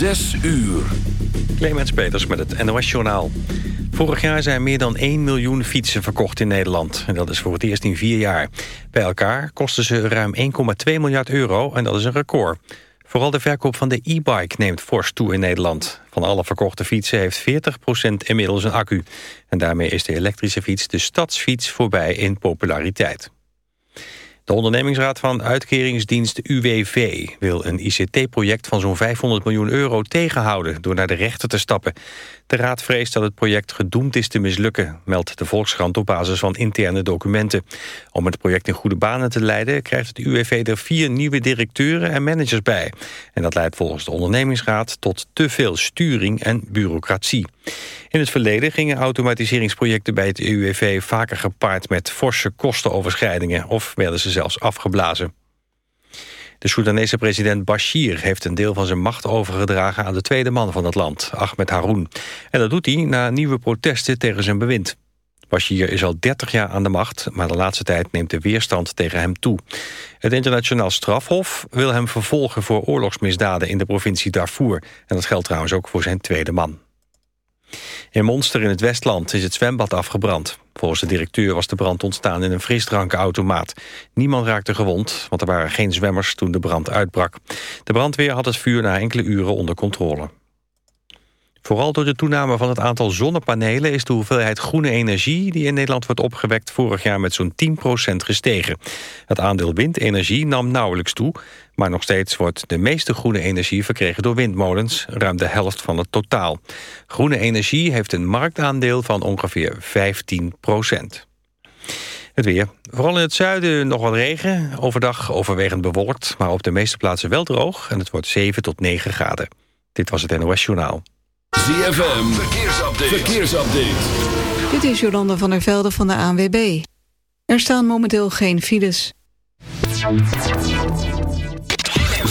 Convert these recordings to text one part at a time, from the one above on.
Zes uur. Clemens Peters met het NOS Journaal. Vorig jaar zijn meer dan 1 miljoen fietsen verkocht in Nederland. En dat is voor het eerst in vier jaar. Bij elkaar kosten ze ruim 1,2 miljard euro en dat is een record. Vooral de verkoop van de e-bike neemt fors toe in Nederland. Van alle verkochte fietsen heeft 40% inmiddels een accu. En daarmee is de elektrische fiets de stadsfiets voorbij in populariteit. De ondernemingsraad van uitkeringsdienst UWV wil een ICT-project van zo'n 500 miljoen euro tegenhouden door naar de rechter te stappen. De raad vreest dat het project gedoemd is te mislukken, meldt de Volkskrant op basis van interne documenten. Om het project in goede banen te leiden krijgt het UWV er vier nieuwe directeuren en managers bij. En dat leidt volgens de ondernemingsraad tot te veel sturing en bureaucratie. In het verleden gingen automatiseringsprojecten bij het UWV vaker gepaard met forse kostenoverschrijdingen of werden ze zelfs afgeblazen. De Soedanese president Bashir heeft een deel van zijn macht overgedragen aan de tweede man van het land, Ahmed Haroun. En dat doet hij na nieuwe protesten tegen zijn bewind. Bashir is al 30 jaar aan de macht, maar de laatste tijd neemt de weerstand tegen hem toe. Het internationaal strafhof wil hem vervolgen voor oorlogsmisdaden in de provincie Darfur. En dat geldt trouwens ook voor zijn tweede man. In Monster in het Westland is het zwembad afgebrand. Volgens de directeur was de brand ontstaan in een frisdrankenautomaat. Niemand raakte gewond, want er waren geen zwemmers toen de brand uitbrak. De brandweer had het vuur na enkele uren onder controle. Vooral door de toename van het aantal zonnepanelen... is de hoeveelheid groene energie die in Nederland wordt opgewekt... vorig jaar met zo'n 10% gestegen. Het aandeel windenergie nam nauwelijks toe... maar nog steeds wordt de meeste groene energie verkregen door windmolens... ruim de helft van het totaal. Groene energie heeft een marktaandeel van ongeveer 15% het weer. Vooral in het zuiden nog wat regen. Overdag overwegend bewolkt, maar op de meeste plaatsen wel droog. En het wordt 7 tot 9 graden. Dit was het NOS Journaal. ZFM, verkeersupdate. verkeersupdate. Dit is Jolanda van der Velde van de ANWB. Er staan momenteel geen files.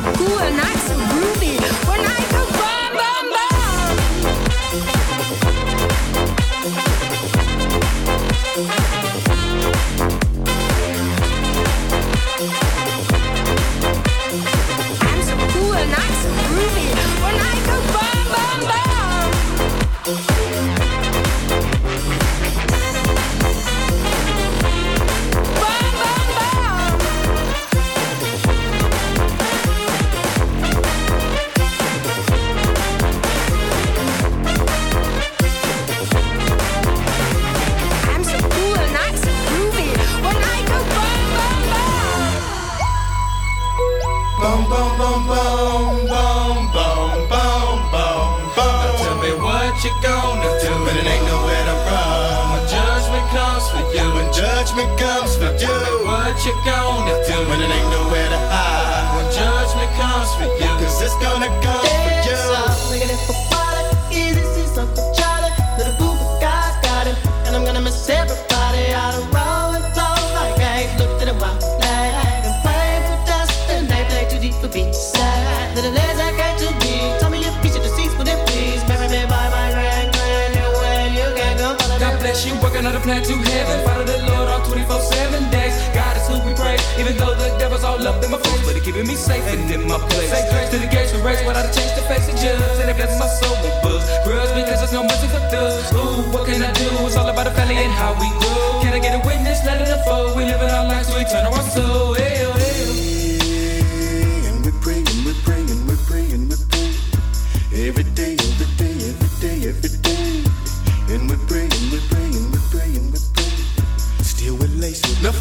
so cool, not so groovy. We're I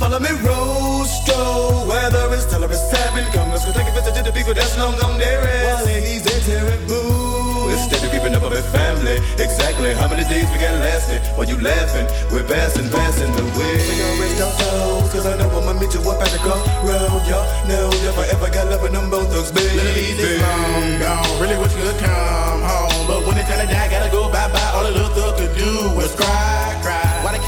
Follow me, Rostro. Weather is tell her it's seven. Come, let's go take a visit to the people that's long gone there. While ladies, they tearing blue. Instead of keeping up with family, exactly how many days we can last it? While you laughing, we're passing, passing the way. We gon' raise our toes, cause I know I'ma meet you up at the crossroad. Y'all know if I ever got love with them both thugs, baby. Little it's long gone. Really wish you could come home. But when it's time to die, gotta go bye bye, all the little thug could do was cry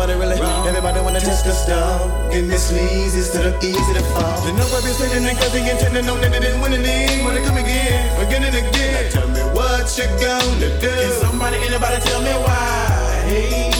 somebody really wrong. Everybody wanna test the stuff. And this leads is to the easy to fall. The number is sitting in cause he intended no that they didn't win the league. Wanna come again, again and again. Now tell me what you gonna do. Can somebody, anybody tell me why? Hey.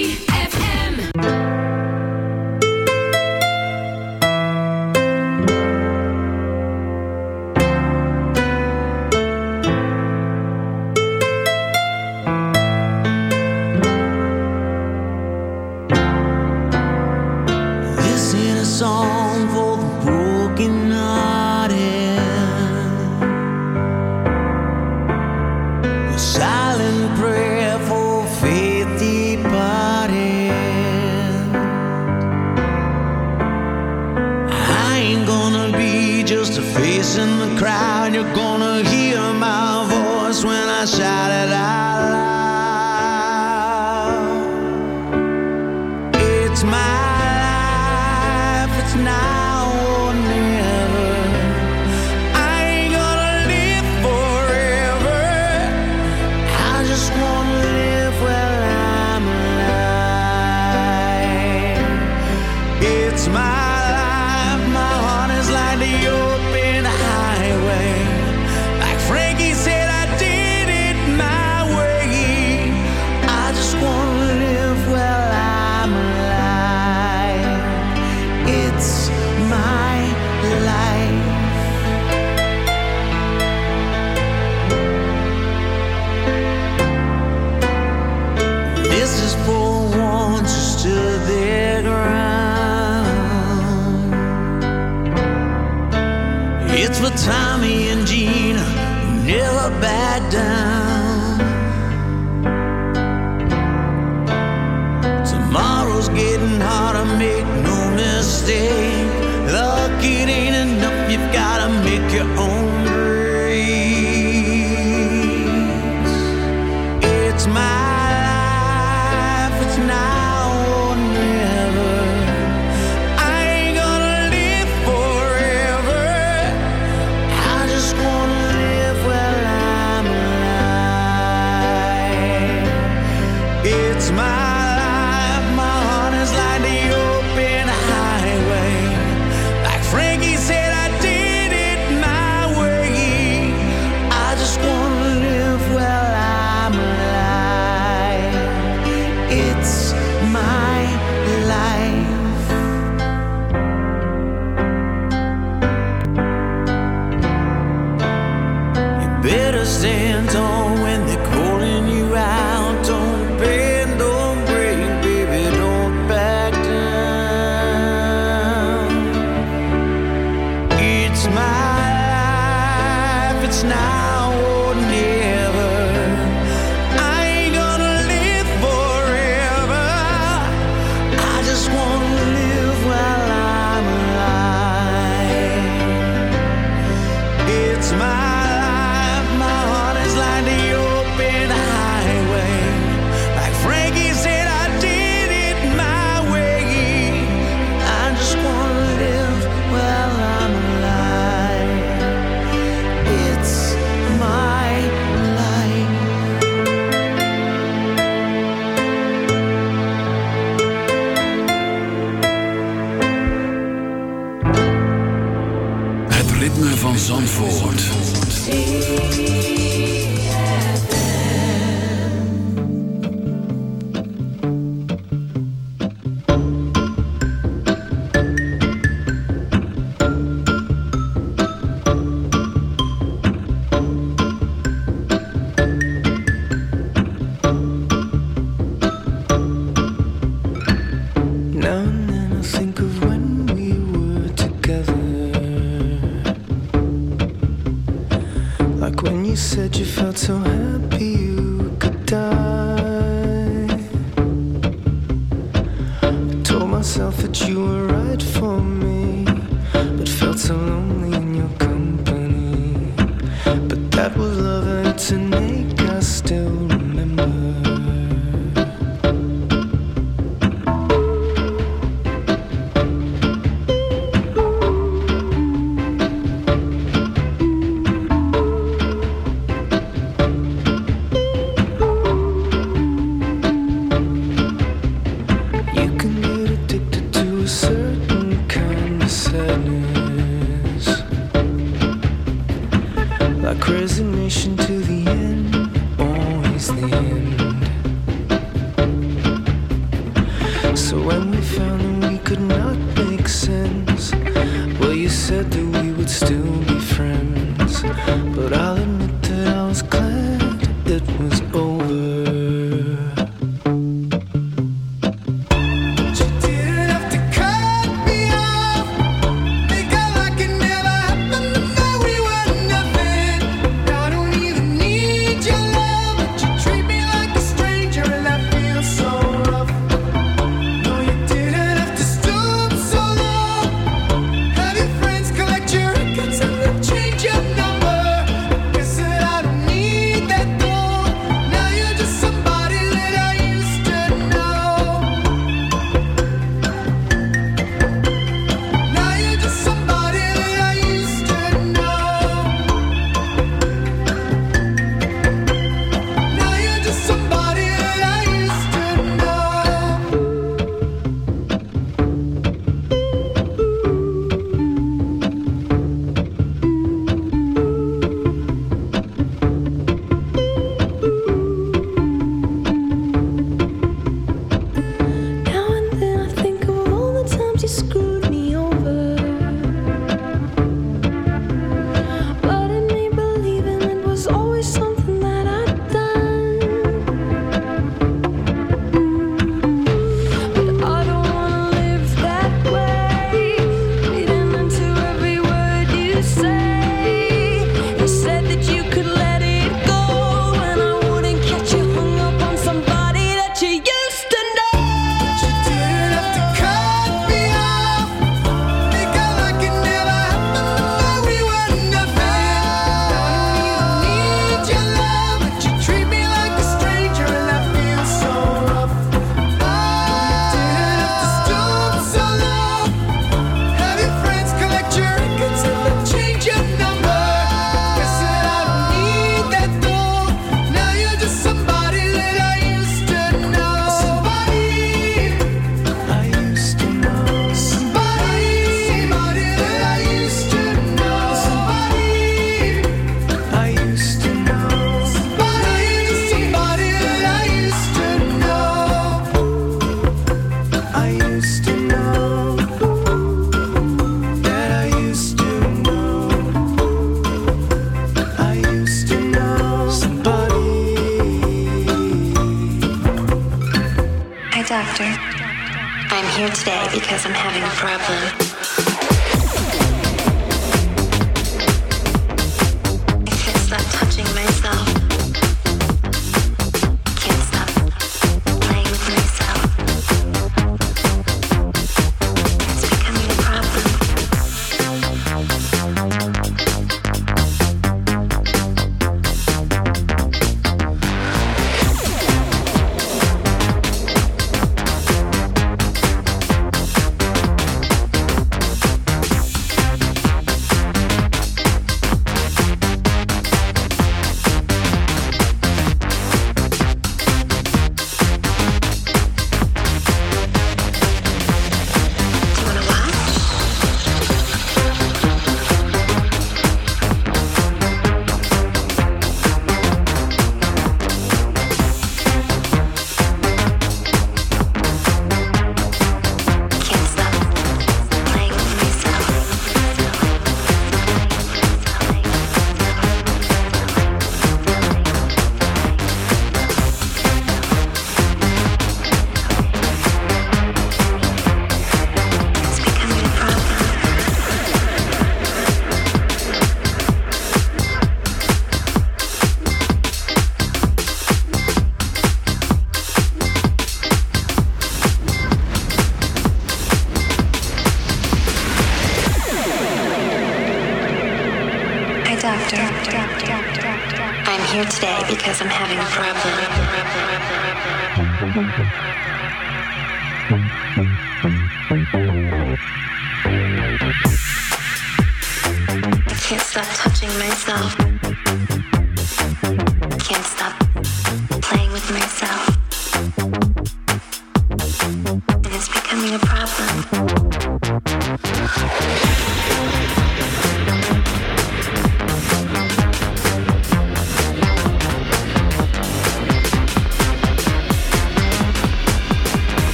It's my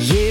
Years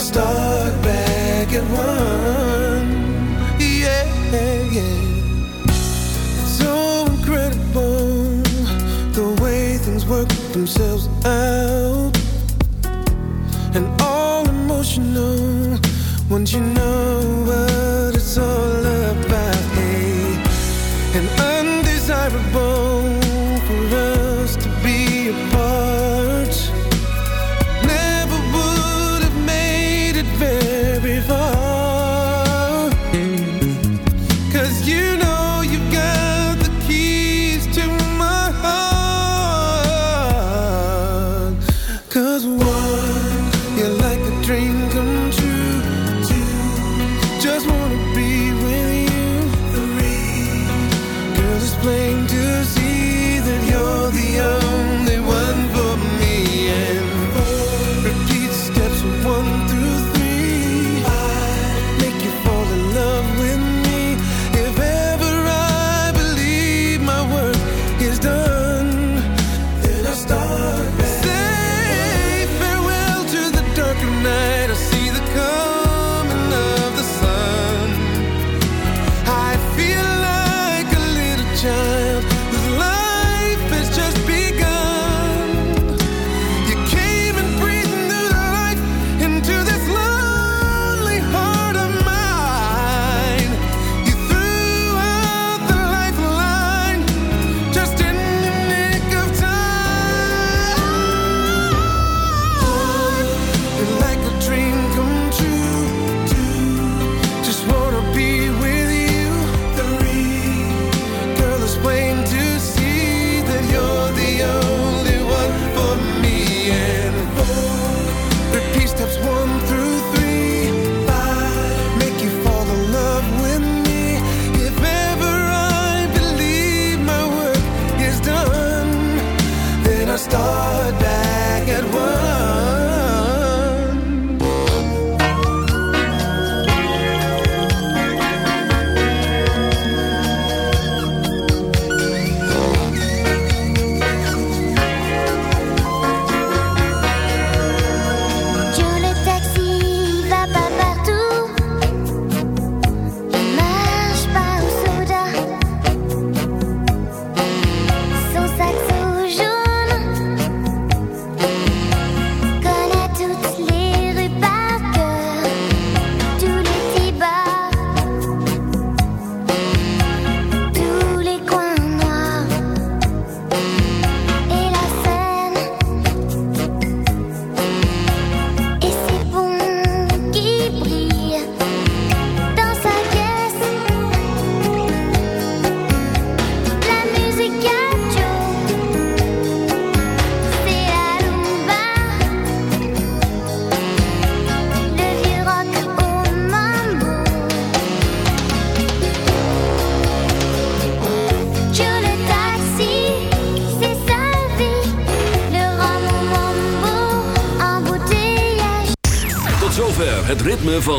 Start stuck back at one. Yeah, yeah. It's so incredible the way things work themselves out. And all emotional once you know.